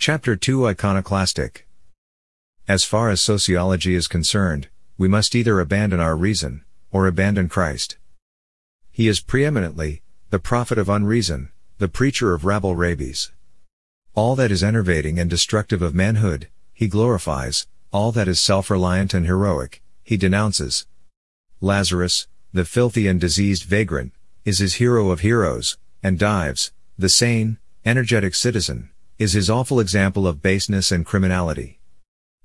Chapter 2 Iconoclastic As far as sociology is concerned, we must either abandon our reason, or abandon Christ. He is preeminently, the prophet of unreason, the preacher of rabble rabies. All that is enervating and destructive of manhood, he glorifies, all that is self-reliant and heroic, he denounces. Lazarus, the filthy and diseased vagrant, is his hero of heroes, and Dives, the sane, energetic citizen, is his awful example of baseness and criminality.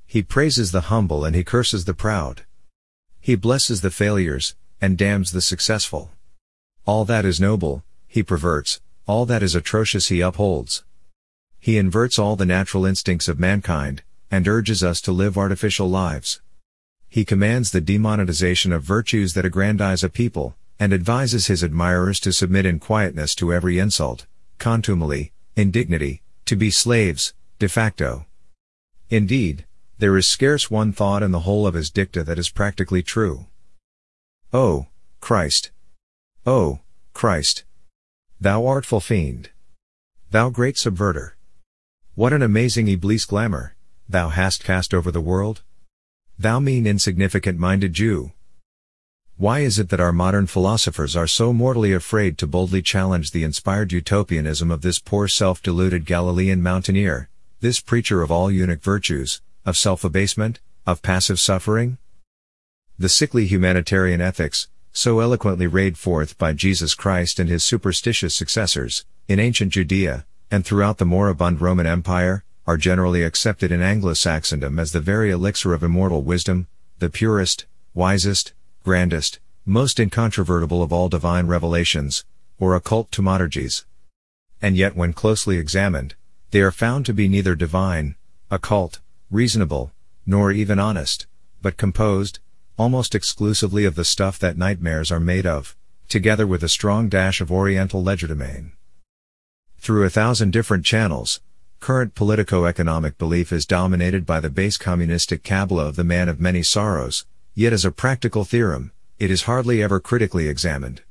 He praises the humble and he curses the proud. He blesses the failures, and damns the successful. All that is noble, he perverts, all that is atrocious he upholds. He inverts all the natural instincts of mankind, and urges us to live artificial lives. He commands the demonetization of virtues that aggrandize a people, and advises his admirers to submit in quietness to every insult, contumely, indignity, to be slaves, de facto. Indeed, there is scarce one thought in the whole of his dicta that is practically true. Oh, Christ! Oh, Christ! Thou artful fiend! Thou great subverter! What an amazing Iblis glamour, thou hast cast over the world? Thou mean insignificant minded Jew! Why is it that our modern philosophers are so mortally afraid to boldly challenge the inspired utopianism of this poor self-deluded Galilean mountaineer, this preacher of all eunuch virtues, of self-abasement, of passive suffering? The sickly humanitarian ethics, so eloquently rayed forth by Jesus Christ and his superstitious successors, in ancient Judea, and throughout the moribund Roman Empire, are generally accepted in Anglo-Saxondom as the very elixir of immortal wisdom, the purest, wisest, grandest, most incontrovertible of all divine revelations, or occult thaumaturgies. And yet when closely examined, they are found to be neither divine, occult, reasonable, nor even honest, but composed, almost exclusively of the stuff that nightmares are made of, together with a strong dash of oriental legerdemain. Through a thousand different channels, current politico-economic belief is dominated by the base communistic Kabbalah of the man of many sorrows, yet as a practical theorem, it is hardly ever critically examined.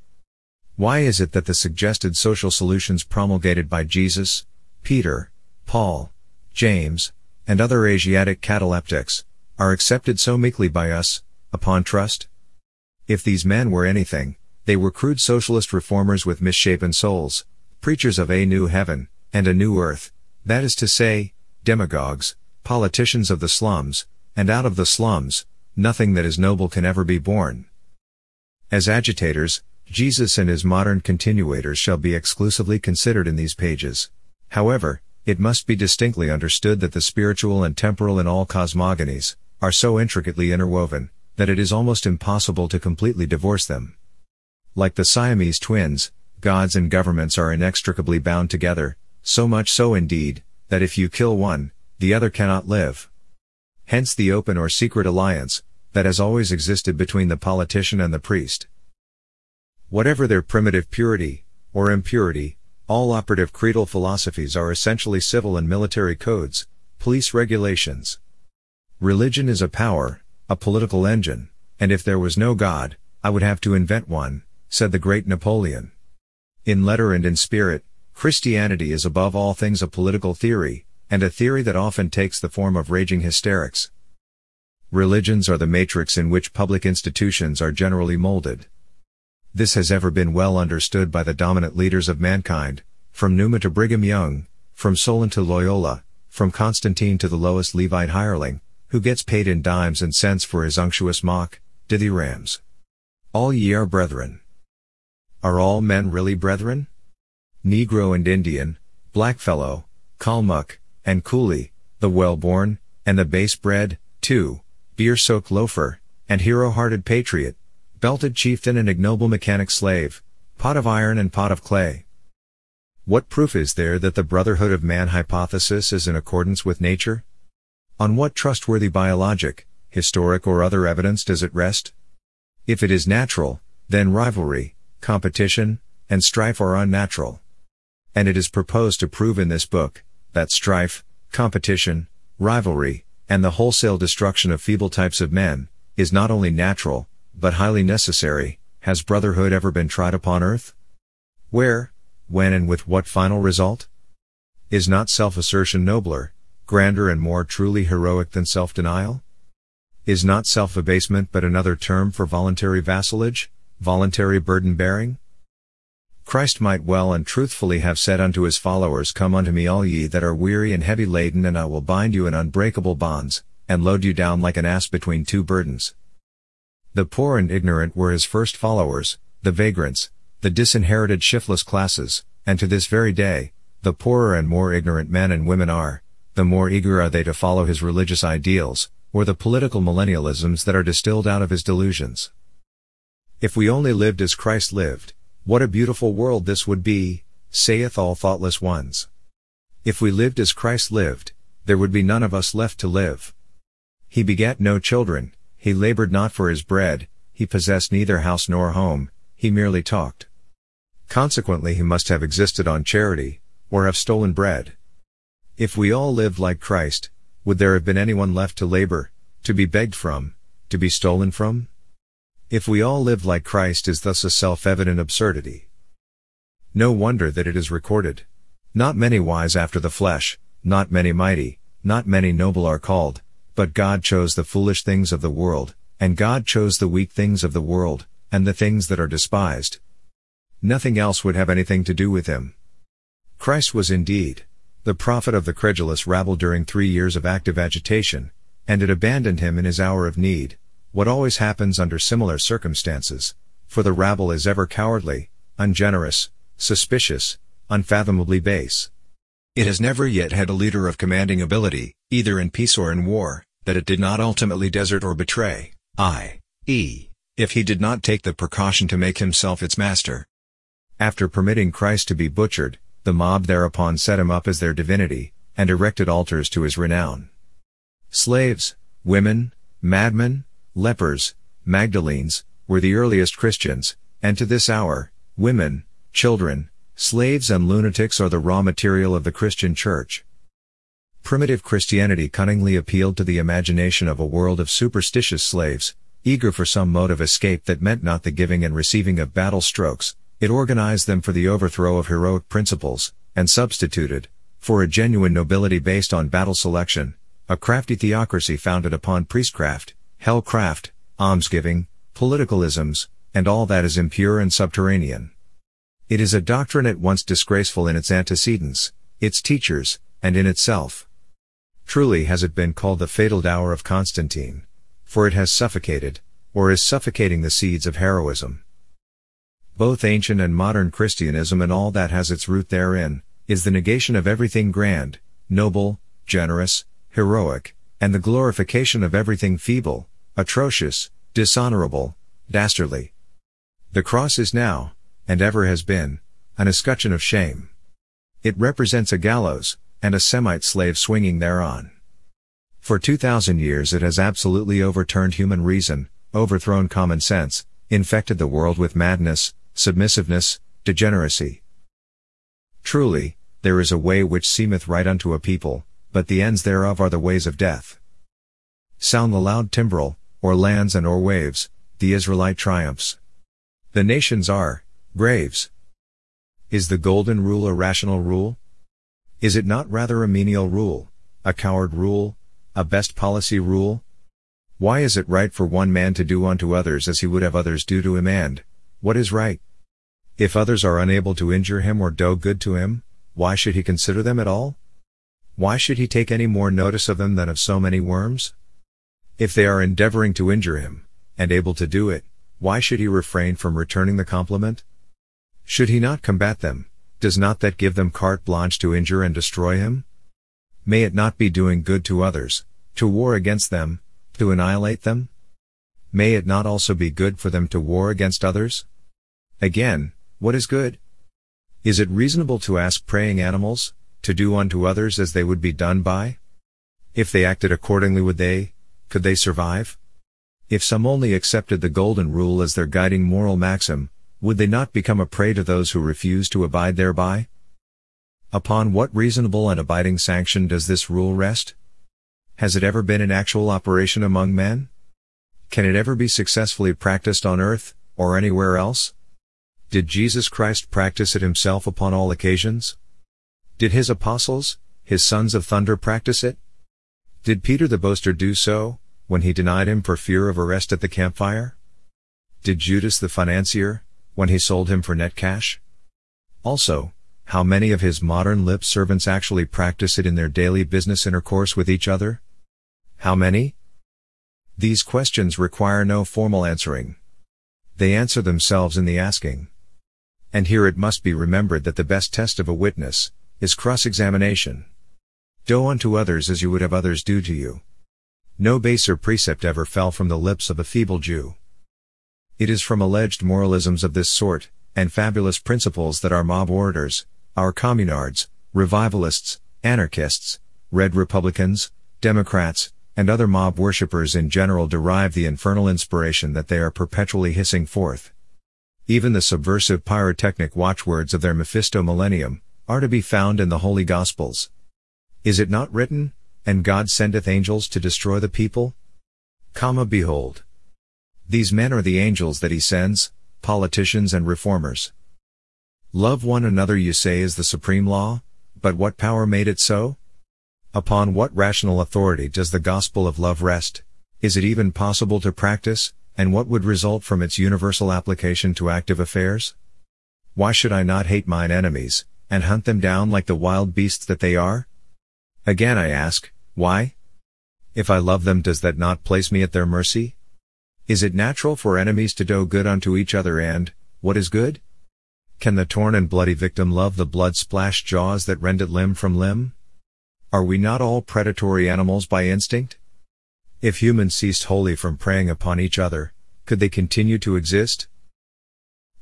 Why is it that the suggested social solutions promulgated by Jesus, Peter, Paul, James, and other Asiatic cataleptics, are accepted so meekly by us, upon trust? If these men were anything, they were crude socialist reformers with misshapen souls, preachers of a new heaven, and a new earth, that is to say, demagogues, politicians of the slums, and out of the slums, nothing that is noble can ever be born. As agitators, Jesus and his modern continuators shall be exclusively considered in these pages. However, it must be distinctly understood that the spiritual and temporal in all cosmogonies, are so intricately interwoven, that it is almost impossible to completely divorce them. Like the Siamese twins, gods and governments are inextricably bound together, so much so indeed, that if you kill one, the other cannot live. Hence the open or secret alliance, that has always existed between the politician and the priest. Whatever their primitive purity, or impurity, all operative creedal philosophies are essentially civil and military codes, police regulations. Religion is a power, a political engine, and if there was no God, I would have to invent one, said the great Napoleon. In letter and in spirit, Christianity is above all things a political theory, and a theory that often takes the form of raging hysterics. Religions are the matrix in which public institutions are generally molded. This has ever been well understood by the dominant leaders of mankind, from Numa to Brigham Young, from Solon to Loyola, from Constantine to the lowest Levite hireling, who gets paid in dimes and cents for his unctuous mock, dithyrambs. All ye are brethren. Are all men really brethren? Negro and Indian, blackfellow, Kalmuk, and coolie, the well-born, and the base-bred, too, beer-soaked loafer, and hero-hearted patriot, belted chieftain and ignoble mechanic slave, pot of iron and pot of clay. What proof is there that the brotherhood of man hypothesis is in accordance with nature? On what trustworthy biologic, historic or other evidence does it rest? If it is natural, then rivalry, competition, and strife are unnatural. And it is proposed to prove in this book, that strife, competition, rivalry, and the wholesale destruction of feeble types of men, is not only natural, but highly necessary, has brotherhood ever been tried upon earth? Where, when and with what final result? Is not self-assertion nobler, grander and more truly heroic than self-denial? Is not self-abasement but another term for voluntary vassalage, voluntary burden-bearing? Christ might well and truthfully have said unto his followers Come unto me all ye that are weary and heavy laden and I will bind you in unbreakable bonds, and load you down like an ass between two burdens. The poor and ignorant were his first followers, the vagrants, the disinherited shiftless classes, and to this very day, the poorer and more ignorant men and women are, the more eager are they to follow his religious ideals, or the political millennialisms that are distilled out of his delusions. If we only lived as Christ lived, what a beautiful world this would be, saith all thoughtless ones. If we lived as Christ lived, there would be none of us left to live. He begat no children, he labored not for his bread, he possessed neither house nor home, he merely talked. Consequently he must have existed on charity, or have stolen bread. If we all lived like Christ, would there have been anyone left to labor, to be begged from, to be stolen from? If we all lived like Christ is thus a self-evident absurdity. No wonder that it is recorded. Not many wise after the flesh, not many mighty, not many noble are called, but God chose the foolish things of the world, and God chose the weak things of the world, and the things that are despised. Nothing else would have anything to do with him. Christ was indeed the prophet of the credulous rabble during three years of active agitation, and it abandoned him in his hour of need, what always happens under similar circumstances, for the rabble is ever cowardly, ungenerous, suspicious, unfathomably base. It has never yet had a leader of commanding ability, either in peace or in war, that it did not ultimately desert or betray, i.e., if he did not take the precaution to make himself its master. After permitting Christ to be butchered, the mob thereupon set him up as their divinity, and erected altars to his renown. Slaves, women, madmen, lepers, Magdalenes, were the earliest Christians, and to this hour, women, children, slaves and lunatics are the raw material of the Christian church. Primitive Christianity cunningly appealed to the imagination of a world of superstitious slaves, eager for some mode of escape that meant not the giving and receiving of battle strokes, it organized them for the overthrow of heroic principles, and substituted, for a genuine nobility based on battle selection, a crafty theocracy founded upon priestcraft, hellcraft, almsgiving, politicalisms, and all that is impure and subterranean. It is a doctrine at once disgraceful in its antecedents, its teachers, and in itself. Truly has it been called the fatal dower of Constantine, for it has suffocated, or is suffocating the seeds of heroism. Both ancient and modern Christianism and all that has its root therein, is the negation of everything grand, noble, generous, heroic, and the glorification of everything feeble, atrocious, dishonorable, dastardly. The cross is now, and ever has been, an escutcheon of shame. It represents a gallows, and a Semite slave swinging thereon. For 2,000 years it has absolutely overturned human reason, overthrown common sense, infected the world with madness, submissiveness, degeneracy. Truly, there is a way which seemeth right unto a people, but the ends thereof are the ways of death. Sound the loud timbrel, or lands and or waves, the Israelite triumphs. The nations are, graves. Is the golden rule a rational rule? Is it not rather a menial rule, a coward rule, a best policy rule? Why is it right for one man to do unto others as he would have others do to him and, what is right? If others are unable to injure him or do good to him, why should he consider them at all? Why should he take any more notice of them than of so many worms? If they are endeavoring to injure him, and able to do it, why should he refrain from returning the compliment? Should he not combat them, does not that give them carte blanche to injure and destroy him? May it not be doing good to others, to war against them, to annihilate them? May it not also be good for them to war against others? Again, what is good? Is it reasonable to ask praying animals, to do unto others as they would be done by? If they acted accordingly would they, could they survive? If some only accepted the golden rule as their guiding moral maxim, would they not become a prey to those who refuse to abide thereby? Upon what reasonable and abiding sanction does this rule rest? Has it ever been in actual operation among men? Can it ever be successfully practiced on earth, or anywhere else? Did Jesus Christ practice it himself upon all occasions? Did his apostles, his sons of thunder practice it? Did Peter the boaster do so, when he denied him for fear of arrest at the campfire? Did Judas the financier, when he sold him for net cash? Also, how many of his modern lip servants actually practice it in their daily business intercourse with each other? How many? These questions require no formal answering. They answer themselves in the asking. And here it must be remembered that the best test of a witness is cross-examination. Do unto others as you would have others do to you. No baser precept ever fell from the lips of a feeble Jew. It is from alleged moralisms of this sort, and fabulous principles that our mob orators, our communards, revivalists, anarchists, red republicans, democrats, and other mob worshippers in general derive the infernal inspiration that they are perpetually hissing forth. Even the subversive pyrotechnic watchwords of their Mephisto millennium are to be found in the Holy Gospels. Is it not written, And God sendeth angels to destroy the people? Comma behold. These men are the angels that he sends, politicians and reformers. Love one another you say is the supreme law, but what power made it so? Upon what rational authority does the gospel of love rest? Is it even possible to practice, and what would result from its universal application to active affairs? Why should I not hate mine enemies, and hunt them down like the wild beasts that they are? Again I ask, why? If I love them does that not place me at their mercy? Is it natural for enemies to do good unto each other and, what is good? Can the torn and bloody victim love the blood-splashed jaws that rend it limb from limb? Are we not all predatory animals by instinct? If humans ceased wholly from preying upon each other, could they continue to exist?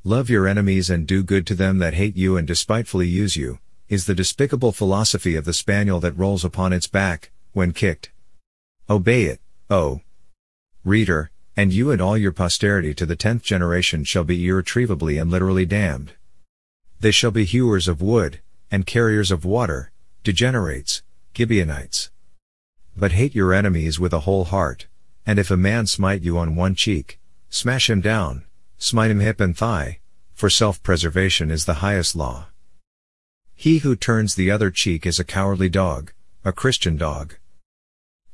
Love your enemies and do good to them that hate you and despitefully use you, is the despicable philosophy of the spaniel that rolls upon its back, when kicked. Obey it, oh! Reader, and you and all your posterity to the tenth generation shall be irretrievably and literally damned. They shall be hewers of wood, and carriers of water, degenerates, Gibeonites. But hate your enemies with a whole heart, and if a man smite you on one cheek, smash him down, smite him hip and thigh, for self-preservation is the highest law. He who turns the other cheek is a cowardly dog, a Christian dog.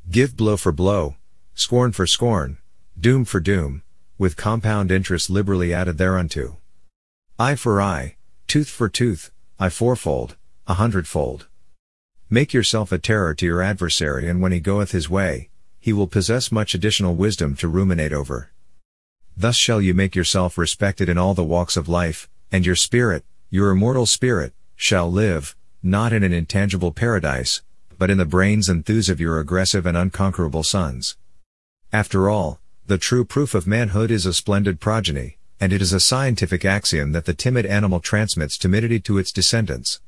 Give blow for blow, scorn for scorn, doom for doom, with compound interest liberally added thereunto. Eye for eye, Tooth for tooth, eye fourfold, a hundredfold. Make yourself a terror to your adversary and when he goeth his way, he will possess much additional wisdom to ruminate over. Thus shall you make yourself respected in all the walks of life, and your spirit, your immortal spirit, shall live, not in an intangible paradise, but in the brains and thews of your aggressive and unconquerable sons. After all, the true proof of manhood is a splendid progeny and it is a scientific axiom that the timid animal transmits timidity to its descendants.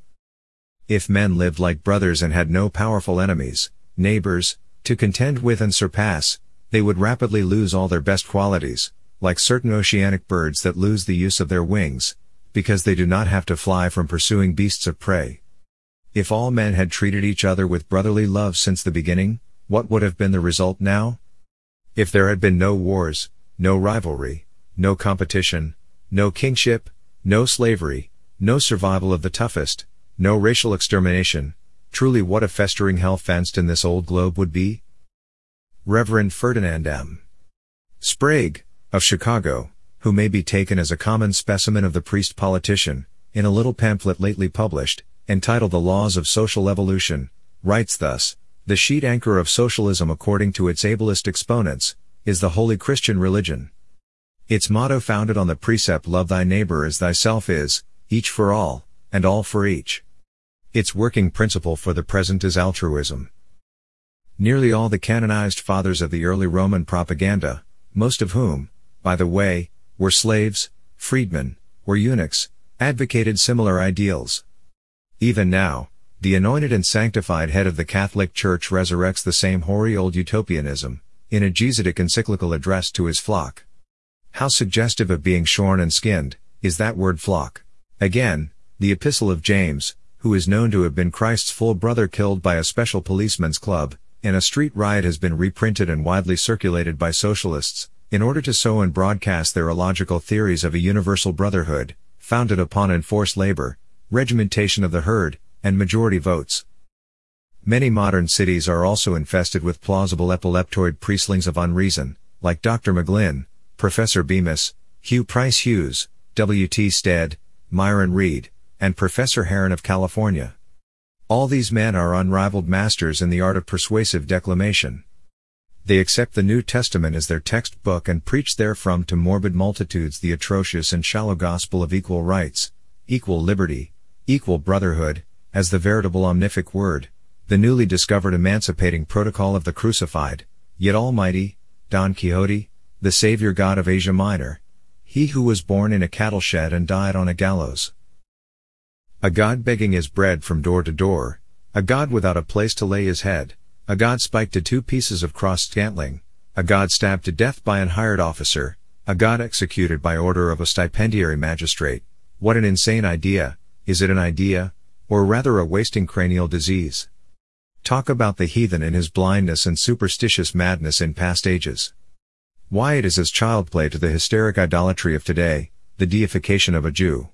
If men lived like brothers and had no powerful enemies, neighbors, to contend with and surpass, they would rapidly lose all their best qualities, like certain oceanic birds that lose the use of their wings, because they do not have to fly from pursuing beasts of prey. If all men had treated each other with brotherly love since the beginning, what would have been the result now? If there had been no wars, no rivalry, no competition, no kingship, no slavery, no survival of the toughest, no racial extermination, truly what a festering hell fenced in this old globe would be? Reverend Ferdinand M. Sprague, of Chicago, who may be taken as a common specimen of the priest politician, in a little pamphlet lately published, entitled The Laws of Social Evolution, writes thus, The sheet anchor of socialism according to its ablest exponents, is the holy Christian religion. Its motto founded on the precept love thy neighbor as thyself is, each for all, and all for each. Its working principle for the present is altruism. Nearly all the canonized fathers of the early Roman propaganda, most of whom, by the way, were slaves, freedmen, or eunuchs, advocated similar ideals. Even now, the anointed and sanctified head of the Catholic Church resurrects the same hoary old utopianism, in a Jesuitic encyclical addressed to his flock. How suggestive of being shorn and skinned, is that word flock. Again, the Epistle of James, who is known to have been Christ's full brother killed by a special policeman's club, in a street riot has been reprinted and widely circulated by socialists, in order to sow and broadcast their illogical theories of a universal brotherhood, founded upon enforced labor, regimentation of the herd, and majority votes. Many modern cities are also infested with plausible epileptoid priestlings of unreason, like Dr. McGlynn, Professor Bemis, Hugh Price Hughes, W.T. Stead, Myron Reed, and Professor Herron of California. All these men are unrivaled masters in the art of persuasive declamation. They accept the New Testament as their textbook and preach therefrom to morbid multitudes the atrocious and shallow gospel of equal rights, equal liberty, equal brotherhood, as the veritable omnific word, the newly discovered emancipating protocol of the crucified, yet almighty, Don Quixote, the Savior God of Asia Minor, he who was born in a cattle shed and died on a gallows. A God begging his bread from door to door, a God without a place to lay his head, a God spiked to two pieces of crossed scantling, a God stabbed to death by an hired officer, a God executed by order of a stipendiary magistrate. What an insane idea, is it an idea, or rather a wasting cranial disease? Talk about the heathen in his blindness and superstitious madness in past ages. Why it is as child play to the hysteric idolatry of today, the deification of a Jew.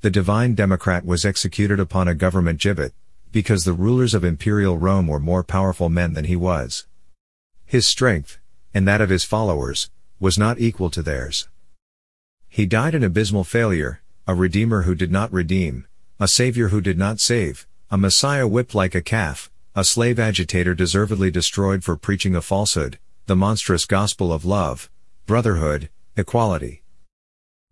The divine Democrat was executed upon a government gibbet, because the rulers of imperial Rome were more powerful men than he was. His strength, and that of his followers, was not equal to theirs. He died an abysmal failure, a redeemer who did not redeem, a savior who did not save, a messiah whipped like a calf, a slave agitator deservedly destroyed for preaching a falsehood, the monstrous gospel of love, brotherhood, equality.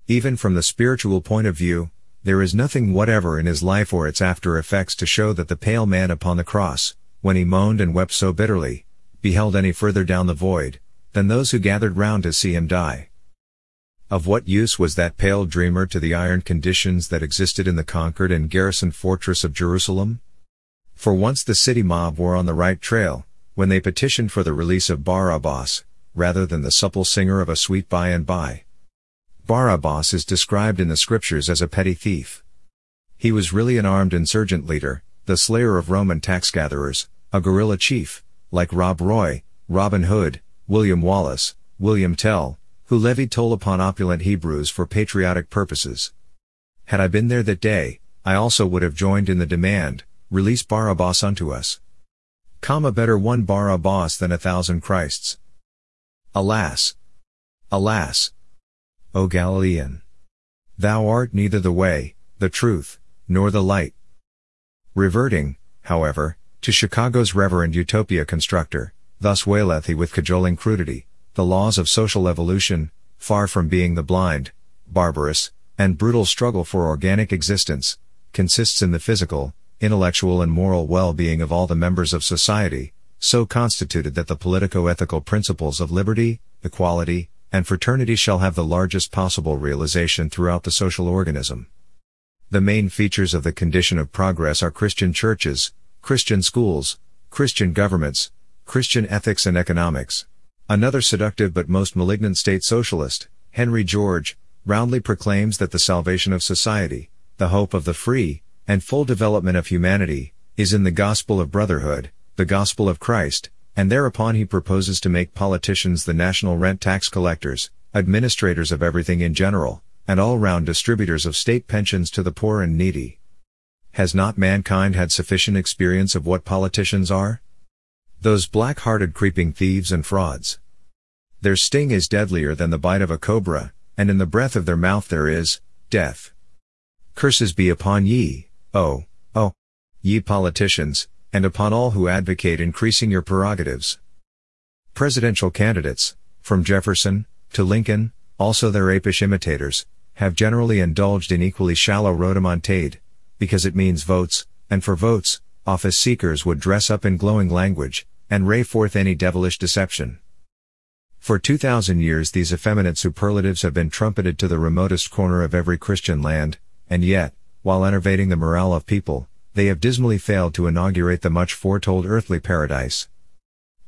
Even from the spiritual point of view, there is nothing whatever in his life or its after effects to show that the pale man upon the cross, when he moaned and wept so bitterly, beheld any further down the void, than those who gathered round to see him die. Of what use was that pale dreamer to the iron conditions that existed in the conquered and garrisoned fortress of Jerusalem? For once the city mob were on the right trail, when they petitioned for the release of Barabbas, rather than the supple singer of a sweet by and by. Barabbas is described in the scriptures as a petty thief. He was really an armed insurgent leader, the slayer of Roman tax gatherers, a guerrilla chief, like Rob Roy, Robin Hood, William Wallace, William Tell, who levied toll upon opulent Hebrews for patriotic purposes. Had I been there that day, I also would have joined in the demand, release Barabbas unto us. Comma better one Barabbas than a thousand Christs. Alas! Alas! O Galilean! Thou art neither the way, the truth, nor the light. Reverting, however, to Chicago's reverend utopia constructor, thus waileth he with cajoling crudity, the laws of social evolution, far from being the blind, barbarous, and brutal struggle for organic existence, consists in the physical, intellectual and moral well-being of all the members of society, so constituted that the politico-ethical principles of liberty, equality, and fraternity shall have the largest possible realization throughout the social organism. The main features of the condition of progress are Christian churches, Christian schools, Christian governments, Christian ethics and economics. Another seductive but most malignant state socialist, Henry George, roundly proclaims that the salvation of society, the hope of the free, and full development of humanity, is in the gospel of brotherhood, the gospel of Christ, and thereupon he proposes to make politicians the national rent tax collectors, administrators of everything in general, and all-round distributors of state pensions to the poor and needy. Has not mankind had sufficient experience of what politicians are? Those black-hearted creeping thieves and frauds. Their sting is deadlier than the bite of a cobra, and in the breath of their mouth there is, death. Curses be upon ye, Oh, oh, ye politicians, and upon all who advocate increasing your prerogatives. Presidential candidates, from Jefferson, to Lincoln, also their apish imitators, have generally indulged in equally shallow rhodomontade, because it means votes, and for votes, office seekers would dress up in glowing language, and ray forth any devilish deception. For 2,000 years these effeminate superlatives have been trumpeted to the remotest corner of every Christian land, and yet, while enervating the morale of people, they have dismally failed to inaugurate the much foretold earthly paradise.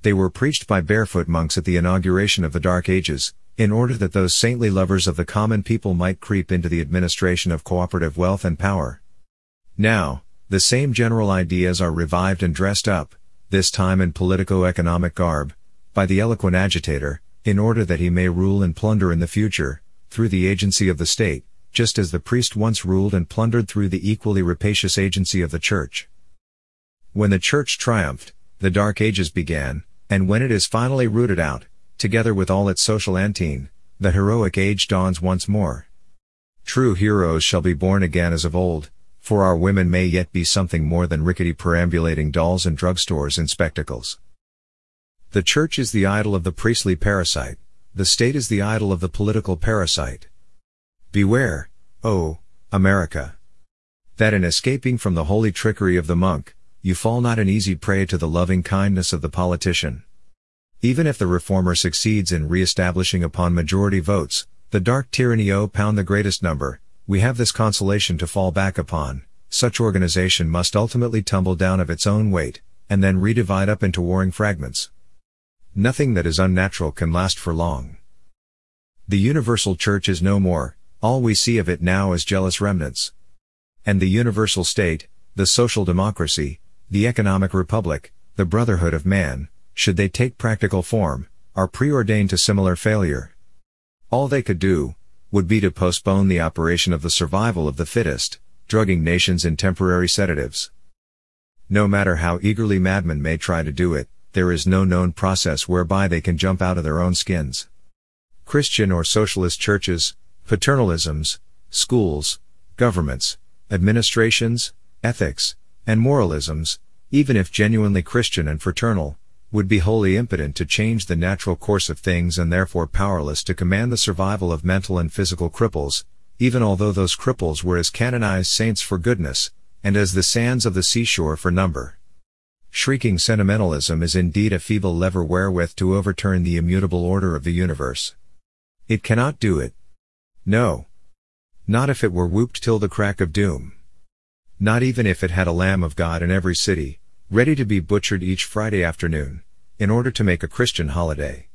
They were preached by barefoot monks at the inauguration of the Dark Ages, in order that those saintly lovers of the common people might creep into the administration of cooperative wealth and power. Now, the same general ideas are revived and dressed up, this time in politico-economic garb, by the eloquent agitator, in order that he may rule and plunder in the future, through the agency of the state, just as the priest once ruled and plundered through the equally rapacious agency of the church. When the church triumphed, the Dark Ages began, and when it is finally rooted out, together with all its social antine, the heroic age dawns once more. True heroes shall be born again as of old, for our women may yet be something more than rickety perambulating dolls and drugstores in spectacles. The church is the idol of the priestly parasite, the state is the idol of the political parasite. Beware, oh, America! That in escaping from the holy trickery of the monk, you fall not an easy prey to the loving kindness of the politician. Even if the reformer succeeds in re-establishing upon majority votes, the dark tyranny o pound the greatest number, we have this consolation to fall back upon, such organization must ultimately tumble down of its own weight, and then redivide up into warring fragments. Nothing that is unnatural can last for long. The universal church is no more, all we see of it now is jealous remnants. And the universal state, the social democracy, the economic republic, the brotherhood of man, should they take practical form, are preordained to similar failure. All they could do, would be to postpone the operation of the survival of the fittest, drugging nations in temporary sedatives. No matter how eagerly madmen may try to do it, there is no known process whereby they can jump out of their own skins. Christian or socialist churches, paternalisms, schools, governments, administrations, ethics, and moralisms, even if genuinely Christian and fraternal, would be wholly impotent to change the natural course of things and therefore powerless to command the survival of mental and physical cripples, even although those cripples were as canonized saints for goodness, and as the sands of the seashore for number. Shrieking sentimentalism is indeed a feeble lever wherewith to overturn the immutable order of the universe. It cannot do it. No. Not if it were whooped till the crack of doom not even if it had a Lamb of God in every city, ready to be butchered each Friday afternoon, in order to make a Christian holiday.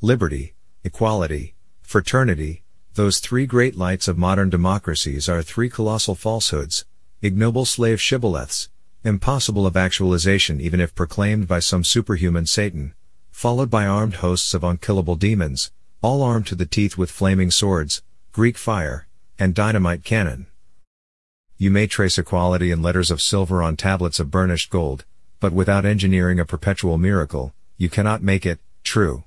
Liberty, equality, fraternity, those three great lights of modern democracies are three colossal falsehoods, ignoble slave shibboleths, impossible of actualization even if proclaimed by some superhuman Satan, followed by armed hosts of unkillable demons, all armed to the teeth with flaming swords, Greek fire, and dynamite cannon you may trace equality in letters of silver on tablets of burnished gold, but without engineering a perpetual miracle, you cannot make it true.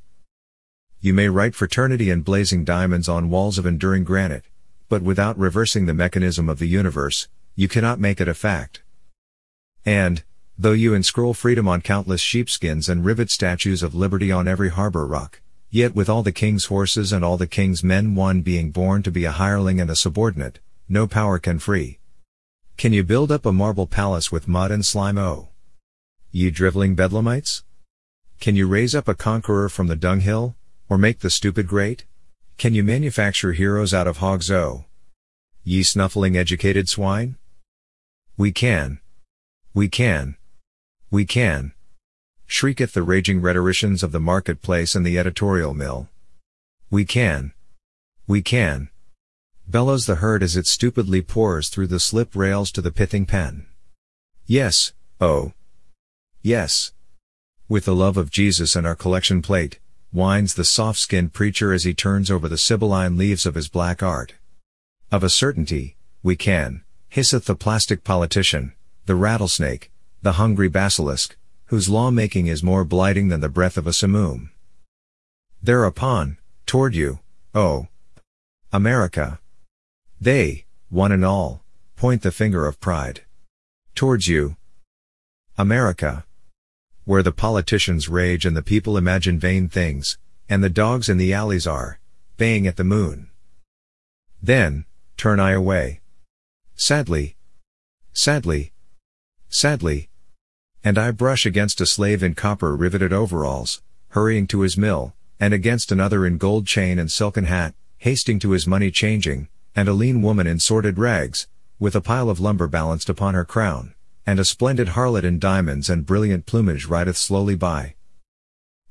You may write fraternity in blazing diamonds on walls of enduring granite, but without reversing the mechanism of the universe, you cannot make it a fact. And, though you inscroll freedom on countless sheepskins and rivet statues of liberty on every harbor rock, yet with all the king's horses and all the king's men one being born to be a hireling and a subordinate, no power can free. Can you build up a marble palace with mud and slime oh? Ye driveling bedlamites? Can you raise up a conqueror from the dunghill, or make the stupid great? Can you manufacture heroes out of hogs oh? Ye snuffling educated swine? We can. We can. We can. Shrieketh the raging rhetoricians of the marketplace and the editorial mill. We can. We can bellows the herd as it stupidly pours through the slip rails to the pithing pen. Yes, oh. Yes. With the love of Jesus and our collection plate, whines the soft-skinned preacher as he turns over the sibylline leaves of his black art. Of a certainty, we can, hisseth the plastic politician, the rattlesnake, the hungry basilisk, whose lawmaking is more blighting than the breath of a simoom. Thereupon, toward you, oh, America, they, one and all, point the finger of pride. Towards you. America. Where the politicians rage and the people imagine vain things, and the dogs in the alleys are, baying at the moon. Then, turn I away. Sadly. Sadly. Sadly. And I brush against a slave in copper riveted overalls, hurrying to his mill, and against another in gold chain and silken hat, hasting to his money changing, and a lean woman in sordid rags, with a pile of lumber balanced upon her crown, and a splendid harlot in diamonds and brilliant plumage rideth slowly by.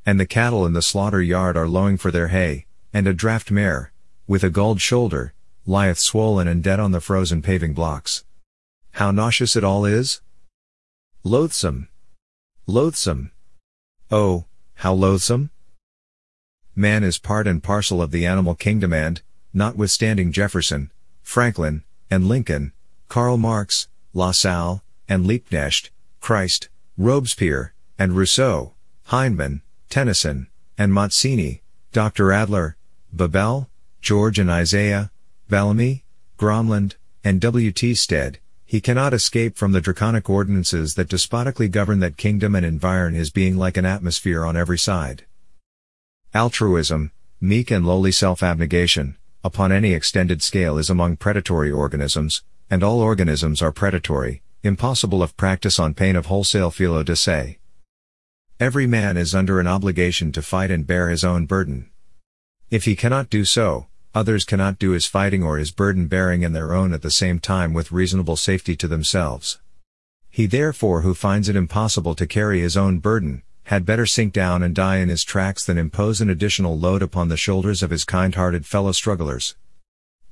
And the cattle in the slaughter yard are lowing for their hay, and a draft mare, with a galled shoulder, lieth swollen and dead on the frozen paving blocks. How nauseous it all is? Loathsome. Loathsome. Oh, how loathsome? Man is part and parcel of the animal kingdom and, notwithstanding Jefferson, Franklin, and Lincoln, Karl Marx, Lassalle, and Liebknecht, Christ, Robespierre, and Rousseau, Hyndman, Tennyson, and Mazzini, Dr. Adler, Bebel, George and Isaiah, Bellamy, Gronlund, and W. T. Stead, he cannot escape from the draconic ordinances that despotically govern that kingdom and environ his being like an atmosphere on every side. Altruism, meek and lowly self-abnegation, upon any extended scale is among predatory organisms, and all organisms are predatory, impossible of practice on pain of wholesale felo de se. Every man is under an obligation to fight and bear his own burden. If he cannot do so, others cannot do his fighting or his burden bearing in their own at the same time with reasonable safety to themselves. He therefore who finds it impossible to carry his own burden, had better sink down and die in his tracks than impose an additional load upon the shoulders of his kind-hearted fellow strugglers.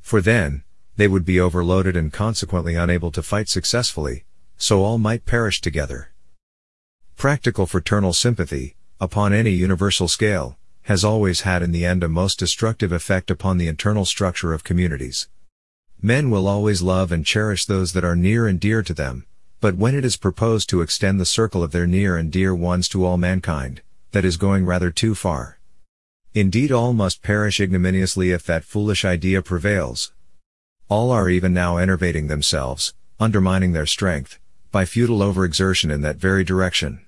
For then, they would be overloaded and consequently unable to fight successfully, so all might perish together. Practical fraternal sympathy, upon any universal scale, has always had in the end a most destructive effect upon the internal structure of communities. Men will always love and cherish those that are near and dear to them, but when it is proposed to extend the circle of their near and dear ones to all mankind, that is going rather too far. Indeed all must perish ignominiously if that foolish idea prevails. All are even now enervating themselves, undermining their strength, by futile overexertion in that very direction.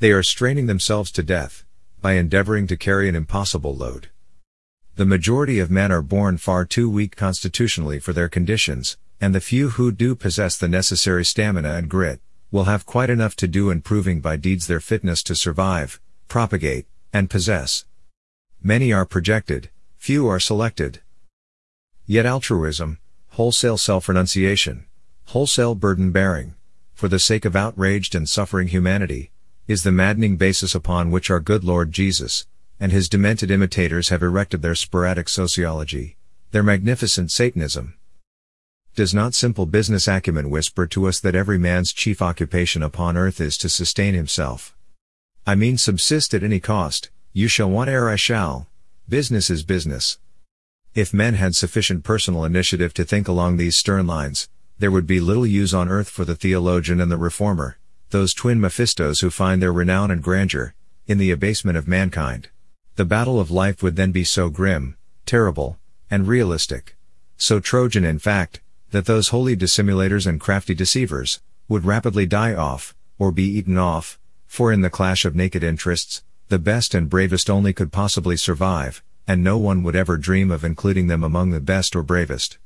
They are straining themselves to death, by endeavoring to carry an impossible load. The majority of men are born far too weak constitutionally for their conditions, and the few who do possess the necessary stamina and grit, will have quite enough to do in proving by deeds their fitness to survive, propagate, and possess. Many are projected, few are selected. Yet altruism, wholesale self-renunciation, wholesale burden-bearing, for the sake of outraged and suffering humanity, is the maddening basis upon which our good Lord Jesus, and his demented imitators have erected their sporadic sociology, their magnificent Satanism. Does not simple business acumen whisper to us that every man's chief occupation upon earth is to sustain himself? I mean subsist at any cost, you shall want ere I shall, business is business. If men had sufficient personal initiative to think along these stern lines, there would be little use on earth for the theologian and the reformer, those twin Mephistos who find their renown and grandeur, in the abasement of mankind. The battle of life would then be so grim, terrible, and realistic. So Trojan in fact, that those holy dissimulators and crafty deceivers, would rapidly die off, or be eaten off, for in the clash of naked interests, the best and bravest only could possibly survive, and no one would ever dream of including them among the best or bravest.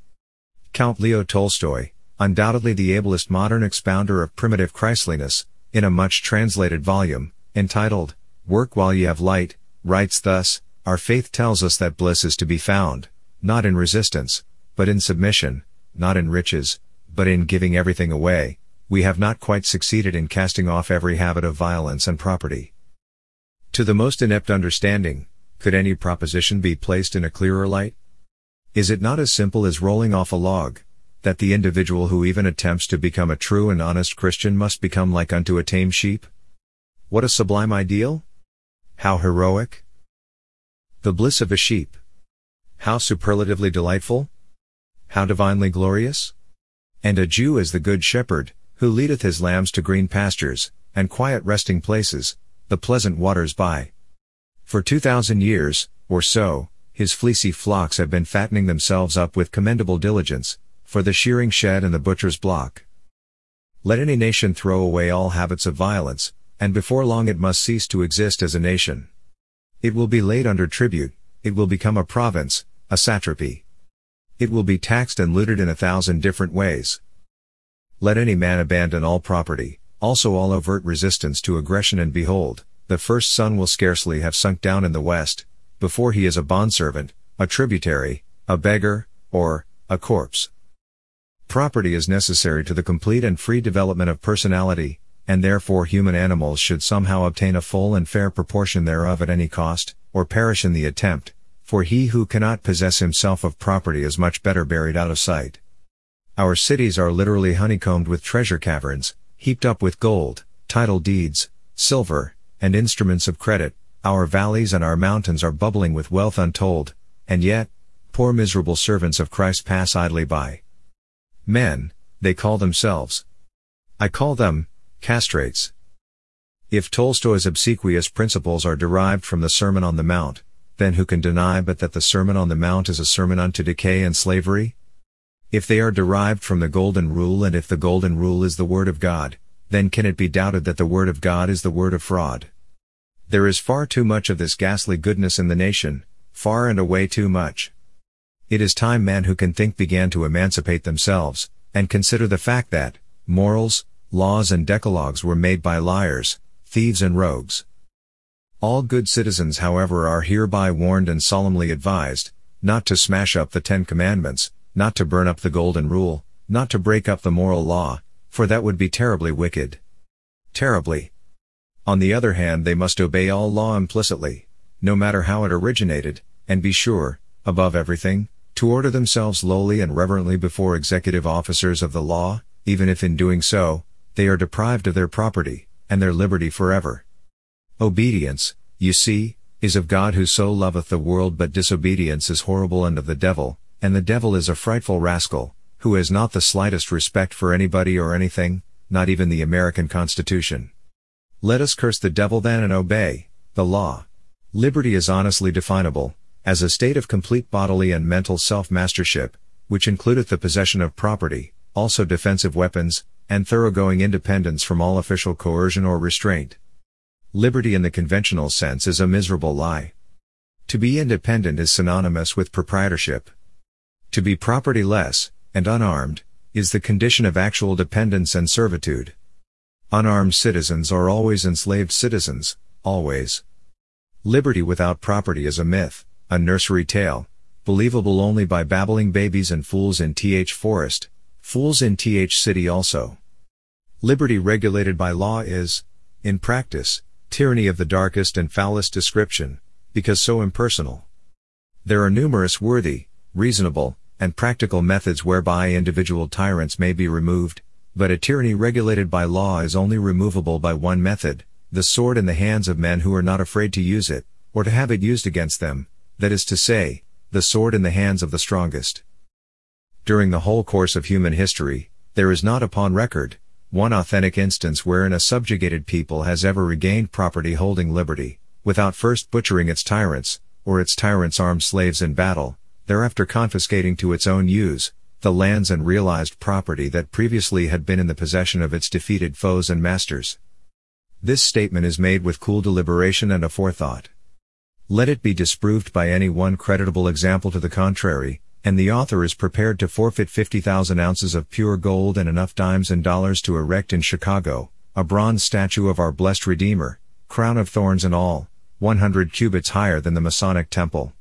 Count Leo Tolstoy, undoubtedly the ablest modern expounder of primitive Christliness, in a much translated volume, entitled, Work While Ye Have Light, writes thus, Our faith tells us that bliss is to be found, not in resistance, but in submission, not in riches, but in giving everything away, we have not quite succeeded in casting off every habit of violence and property. To the most inept understanding, could any proposition be placed in a clearer light? Is it not as simple as rolling off a log, that the individual who even attempts to become a true and honest Christian must become like unto a tame sheep? What a sublime ideal? How heroic? The bliss of a sheep. How superlatively delightful? How divinely glorious? And a Jew is the good shepherd, who leadeth his lambs to green pastures, and quiet resting places, the pleasant waters by. For two thousand years, or so, his fleecy flocks have been fattening themselves up with commendable diligence, for the shearing shed and the butcher's block. Let any nation throw away all habits of violence, and before long it must cease to exist as a nation. It will be laid under tribute, it will become a province, a satrapy. It will be taxed and looted in a thousand different ways. Let any man abandon all property, also all overt resistance to aggression and behold, the first sun will scarcely have sunk down in the west, before he is a bondservant, a tributary, a beggar, or, a corpse. Property is necessary to the complete and free development of personality, and therefore human animals should somehow obtain a full and fair proportion thereof at any cost, or perish in the attempt, for he who cannot possess himself of property is much better buried out of sight. Our cities are literally honeycombed with treasure caverns, heaped up with gold, title deeds, silver, and instruments of credit, our valleys and our mountains are bubbling with wealth untold, and yet, poor miserable servants of Christ pass idly by. Men, they call themselves. I call them, castrates. If Tolstoy's obsequious principles are derived from the Sermon on the Mount, then who can deny but that the Sermon on the Mount is a sermon unto decay and slavery? If they are derived from the Golden Rule and if the Golden Rule is the Word of God, then can it be doubted that the Word of God is the word of fraud? There is far too much of this ghastly goodness in the nation, far and away too much. It is time men who can think began to emancipate themselves, and consider the fact that, morals, laws and decalogues were made by liars, thieves and rogues. All good citizens however are hereby warned and solemnly advised, not to smash up the Ten Commandments, not to burn up the Golden Rule, not to break up the moral law, for that would be terribly wicked. Terribly. On the other hand they must obey all law implicitly, no matter how it originated, and be sure, above everything, to order themselves lowly and reverently before executive officers of the law, even if in doing so, they are deprived of their property, and their liberty forever. Obedience, you see, is of God who so loveth the world but disobedience is horrible and of the devil, and the devil is a frightful rascal, who has not the slightest respect for anybody or anything, not even the American Constitution. Let us curse the devil then and obey, the law. Liberty is honestly definable, as a state of complete bodily and mental self-mastership, which includeth the possession of property, also defensive weapons, and thoroughgoing independence from all official coercion or restraint. Liberty in the conventional sense is a miserable lie. To be independent is synonymous with proprietorship. To be propertyless, and unarmed, is the condition of actual dependence and servitude. Unarmed citizens are always enslaved citizens, always. Liberty without property is a myth, a nursery tale, believable only by babbling babies and fools in th forest, fools in th city also. Liberty regulated by law is, in practice, tyranny of the darkest and foulest description, because so impersonal. There are numerous worthy, reasonable, and practical methods whereby individual tyrants may be removed, but a tyranny regulated by law is only removable by one method, the sword in the hands of men who are not afraid to use it, or to have it used against them, that is to say, the sword in the hands of the strongest. During the whole course of human history, there is not upon record, one authentic instance wherein a subjugated people has ever regained property holding liberty, without first butchering its tyrants, or its tyrants' armed slaves in battle, thereafter confiscating to its own use, the lands and realized property that previously had been in the possession of its defeated foes and masters. This statement is made with cool deliberation and aforethought. Let it be disproved by any one creditable example to the contrary, and the author is prepared to forfeit 50,000 ounces of pure gold and enough dimes and dollars to erect in Chicago, a bronze statue of our blessed Redeemer, crown of thorns and all, 100 cubits higher than the Masonic Temple.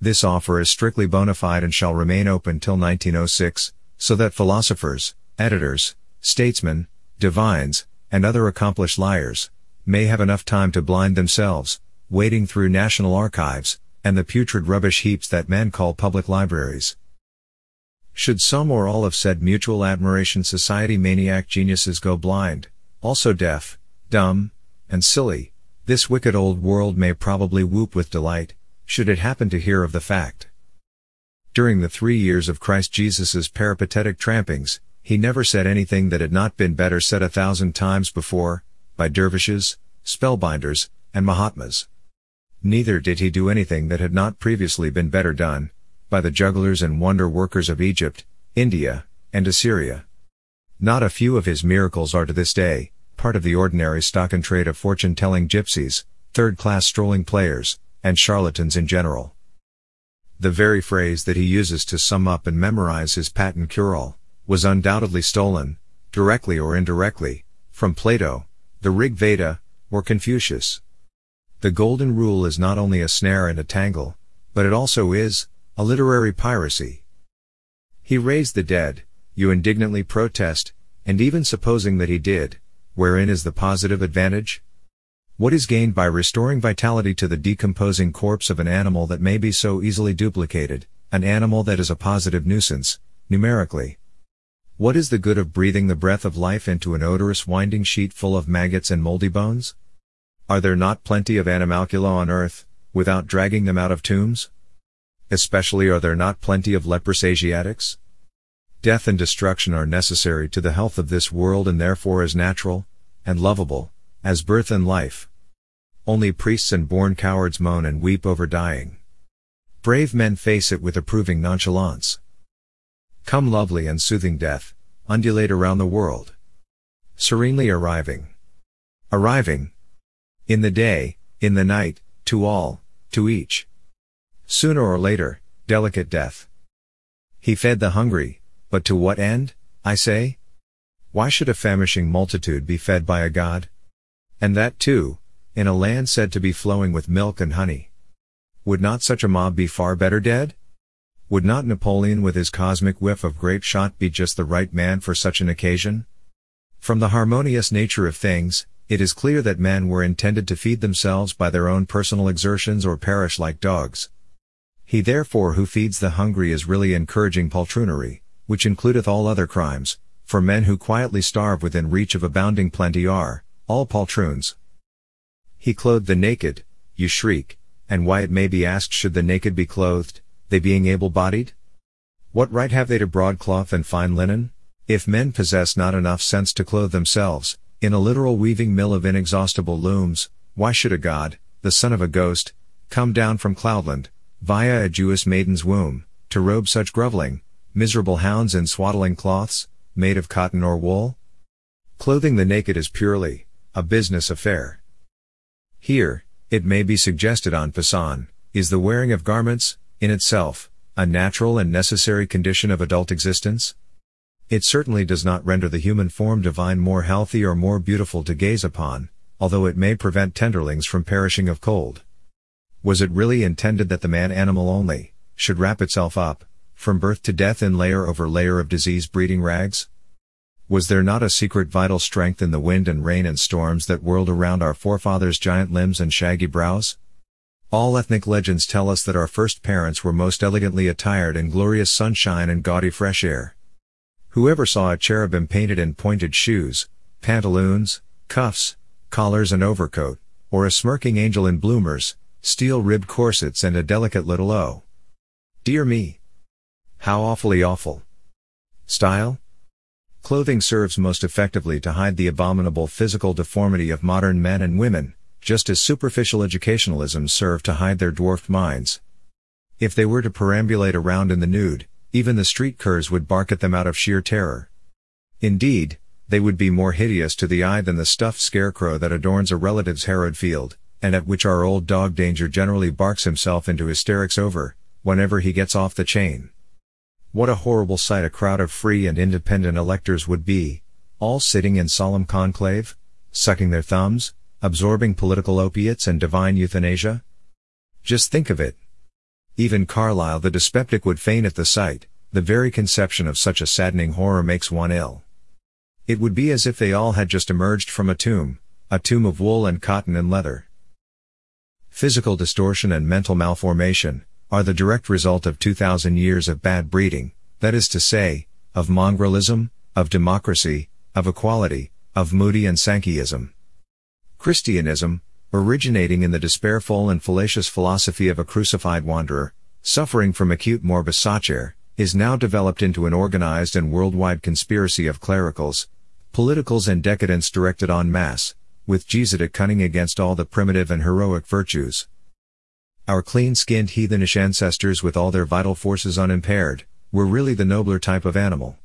This offer is strictly bona fide and shall remain open till 1906, so that philosophers, editors, statesmen, divines, and other accomplished liars, may have enough time to blind themselves, wading through national archives, and the putrid rubbish heaps that men call public libraries. Should some or all of said mutual admiration society maniac geniuses go blind, also deaf, dumb, and silly, this wicked old world may probably whoop with delight, should it happen to hear of the fact. During the three years of Christ Jesus's peripatetic trampings, he never said anything that had not been better said a thousand times before, by dervishes, spellbinders, and mahatmas. Neither did he do anything that had not previously been better done, by the jugglers and wonder workers of Egypt, India, and Assyria. Not a few of his miracles are to this day, part of the ordinary stock and trade of fortune-telling gypsies, third-class strolling players, and charlatans in general. The very phrase that he uses to sum up and memorize his patent cure-all, was undoubtedly stolen, directly or indirectly, from Plato, the Rig Veda, or Confucius. The Golden Rule is not only a snare and a tangle, but it also is, a literary piracy. He raised the dead, you indignantly protest, and even supposing that he did, wherein is the positive advantage? What is gained by restoring vitality to the decomposing corpse of an animal that may be so easily duplicated, an animal that is a positive nuisance, numerically? What is the good of breathing the breath of life into an odorous winding sheet full of maggots and moldy bones? Are there not plenty of animalcula on earth, without dragging them out of tombs? Especially are there not plenty of leprous Asiatics? Death and destruction are necessary to the health of this world and therefore as natural, and lovable, as birth and life. Only priests and born cowards moan and weep over dying. Brave men face it with approving nonchalance. Come lovely and soothing death, undulate around the world. Serenely arriving. Arriving. In the day, in the night, to all, to each. Sooner or later, delicate death. He fed the hungry, but to what end, I say? Why should a famishing multitude be fed by a God? And that too, in a land said to be flowing with milk and honey. Would not such a mob be far better dead? Would not Napoleon with his cosmic whiff of grape shot be just the right man for such an occasion? From the harmonious nature of things, it is clear that men were intended to feed themselves by their own personal exertions or perish like dogs. He therefore who feeds the hungry is really encouraging poltroonery, which includeth all other crimes, for men who quietly starve within reach of abounding plenty are, all poltroons. He clothed the naked, you shriek, and why it may be asked should the naked be clothed, they being able-bodied? What right have they to broadcloth and fine linen? If men possess not enough sense to clothe themselves, in a literal weaving mill of inexhaustible looms, why should a god, the son of a ghost, come down from cloudland, via a Jewess maiden's womb, to robe such groveling, miserable hounds in swaddling cloths, made of cotton or wool? Clothing the naked is purely, a business affair. Here, it may be suggested en passant, is the wearing of garments, in itself, a natural and necessary condition of adult existence? It certainly does not render the human form divine more healthy or more beautiful to gaze upon, although it may prevent tenderlings from perishing of cold. Was it really intended that the man animal only, should wrap itself up, from birth to death in layer over layer of disease breeding rags? Was there not a secret vital strength in the wind and rain and storms that whirled around our forefathers' giant limbs and shaggy brows? All ethnic legends tell us that our first parents were most elegantly attired in glorious sunshine and gaudy fresh air. Whoever saw a cherubim painted in pointed shoes, pantaloons, cuffs, collars and overcoat, or a smirking angel in bloomers, steel-ribbed corsets and a delicate little O. Dear me! How awfully awful! Style? Clothing serves most effectively to hide the abominable physical deformity of modern men and women, just as superficial educationalisms serve to hide their dwarfed minds. If they were to perambulate around in the nude, even the street curs would bark at them out of sheer terror. Indeed, they would be more hideous to the eye than the stuffed scarecrow that adorns a relative's harrowed field, and at which our old dog Danger generally barks himself into hysterics over, whenever he gets off the chain. What a horrible sight a crowd of free and independent electors would be, all sitting in solemn conclave, sucking their thumbs, absorbing political opiates and divine euthanasia? Just think of it. Even Carlyle the dyspeptic would faint at the sight, the very conception of such a saddening horror makes one ill. It would be as if they all had just emerged from a tomb, a tomb of wool and cotton and leather. Physical distortion and mental malformation are the direct result of 2000 years of bad breeding, that is to say, of mongrelism, of democracy, of equality, of Moody and Sankeyism. Christianism, originating in the despairful and fallacious philosophy of a crucified wanderer, suffering from acute morbus sacer, is now developed into an organized and worldwide conspiracy of clericals, politicals and decadents directed en masse, with Jesuitic cunning against all the primitive and heroic virtues. Our clean-skinned heathenish ancestors with all their vital forces unimpaired, were really the nobler type of animal.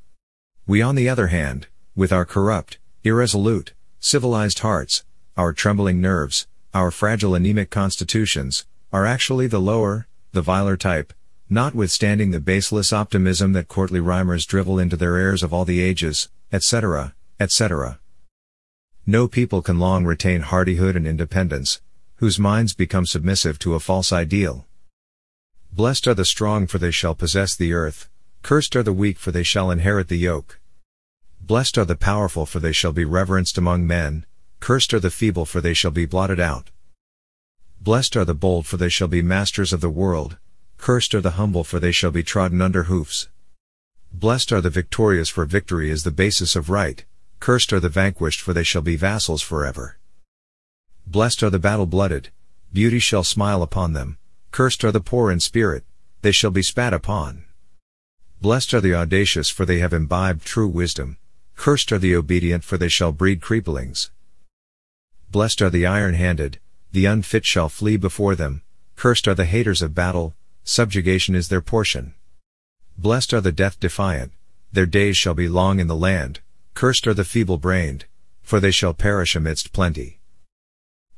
We on the other hand, with our corrupt, irresolute, civilized hearts, our trembling nerves, our fragile anemic constitutions, are actually the lower, the viler type, notwithstanding the baseless optimism that courtly rhymers drivel into their heirs of all the ages, etc., etc. No people can long retain hardihood and independence, whose minds become submissive to a false ideal. Blessed are the strong for they shall possess the earth, cursed are the weak for they shall inherit the yoke. Blessed are the powerful for they shall be reverenced among men, Cursed are the feeble for they shall be blotted out. Blessed are the bold for they shall be masters of the world, cursed are the humble for they shall be trodden under hoofs. Blessed are the victorious for victory is the basis of right, cursed are the vanquished for they shall be vassals forever. Blessed are the battle-blooded, beauty shall smile upon them, cursed are the poor in spirit, they shall be spat upon. Blessed are the audacious for they have imbibed true wisdom, cursed are the obedient for they shall breed creepelings. Blessed are the iron handed, the unfit shall flee before them, cursed are the haters of battle, subjugation is their portion. Blessed are the death defiant, their days shall be long in the land, cursed are the feeble brained, for they shall perish amidst plenty.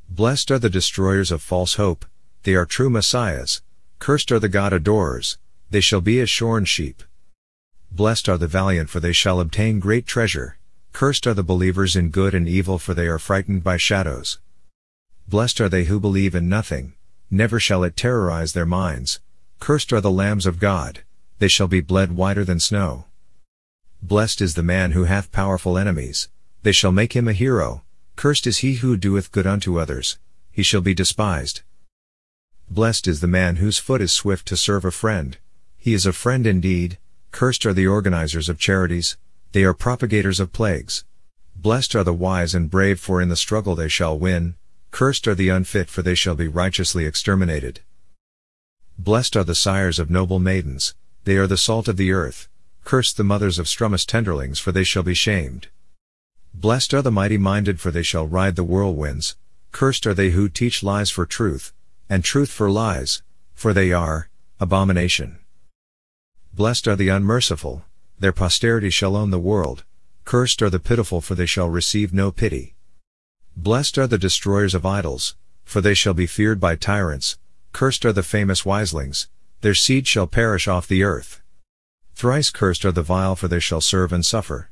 Blessed are the destroyers of false hope, they are true messiahs, cursed are the God adorers, they shall be as shorn sheep. Blessed are the valiant for they shall obtain great treasure, cursed are the believers in good and evil for they are frightened by shadows. Blessed are they who believe in nothing, never shall it terrorize their minds, cursed are the lambs of God, they shall be bled whiter than snow. Blessed is the man who hath powerful enemies, they shall make him a hero, cursed is he who doeth good unto others, he shall be despised. Blessed is the man whose foot is swift to serve a friend, he is a friend indeed, cursed are the organizers of charities, they are propagators of plagues. Blessed are the wise and brave for in the struggle they shall win, cursed are the unfit for they shall be righteously exterminated. Blessed are the sires of noble maidens, they are the salt of the earth, cursed the mothers of strumous tenderlings for they shall be shamed. Blessed are the mighty minded for they shall ride the whirlwinds, cursed are they who teach lies for truth, and truth for lies, for they are, abomination. Blessed are the unmerciful, their posterity shall own the world, cursed are the pitiful for they shall receive no pity. Blessed are the destroyers of idols, for they shall be feared by tyrants, cursed are the famous wiselings, their seed shall perish off the earth. Thrice cursed are the vile for they shall serve and suffer.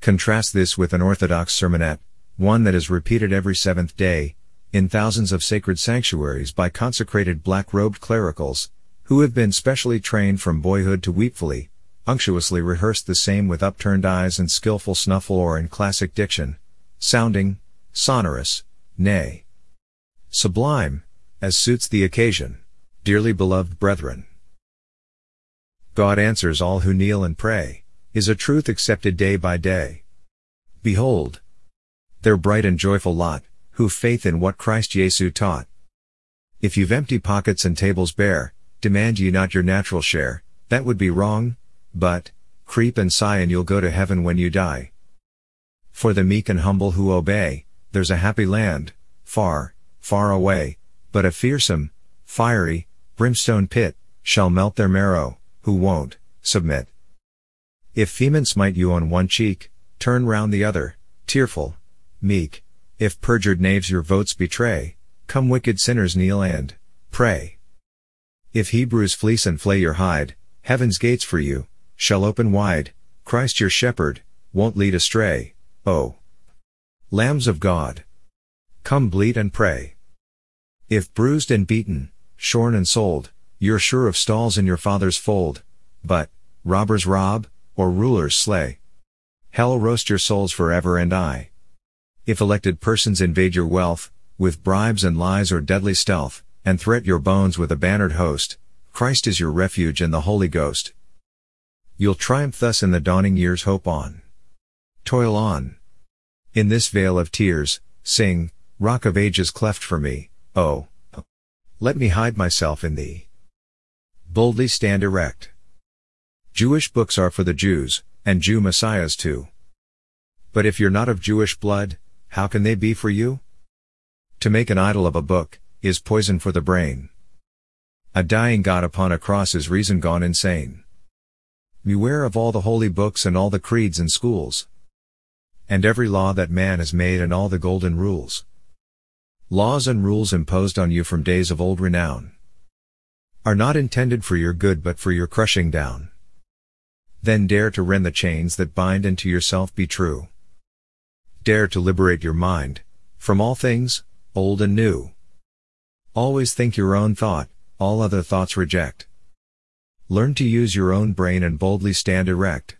Contrast this with an orthodox sermonette, one that is repeated every seventh day, in thousands of sacred sanctuaries by consecrated black-robed clericals, who have been specially trained from boyhood to weepfully, unctuously rehearsed the same with upturned eyes and skillful snuffle or in classic diction, sounding, sonorous, nay, sublime, as suits the occasion, dearly beloved brethren. God answers all who kneel and pray, is a truth accepted day by day. Behold, their bright and joyful lot, who faith in what Christ Jesu taught. If you've empty pockets and tables bare, demand ye not your natural share, that would be wrong, but, creep and sigh and you'll go to heaven when you die. For the meek and humble who obey, there's a happy land, far, far away, but a fearsome, fiery, brimstone pit, shall melt their marrow, who won't, submit. If foemen smite you on one cheek, turn round the other, tearful, meek, if perjured knaves your votes betray, come wicked sinners kneel and, pray. If Hebrews fleece and flay your hide, heaven's gates for you, shall open wide, Christ your shepherd, won't lead astray, oh. Lambs of God. Come bleat and pray. If bruised and beaten, shorn and sold, you're sure of stalls in your father's fold, but, robbers rob, or rulers slay. Hell roast your souls forever and aye. If elected persons invade your wealth, with bribes and lies or deadly stealth, and threat your bones with a bannered host, Christ is your refuge and the Holy Ghost. You'll triumph thus in the dawning years hope on. Toil on. In this vale of tears, sing, Rock of ages cleft for me, oh. Let me hide myself in thee. Boldly stand erect. Jewish books are for the Jews, and Jew messiahs too. But if you're not of Jewish blood, how can they be for you? To make an idol of a book, is poison for the brain. A dying God upon a cross is reason gone insane. Beware of all the holy books and all the creeds and schools. And every law that man has made and all the golden rules. Laws and rules imposed on you from days of old renown. Are not intended for your good but for your crushing down. Then dare to rend the chains that bind and to yourself be true. Dare to liberate your mind, from all things, old and new. Always think your own thought, all other thoughts reject. Learn to use your own brain and boldly stand erect.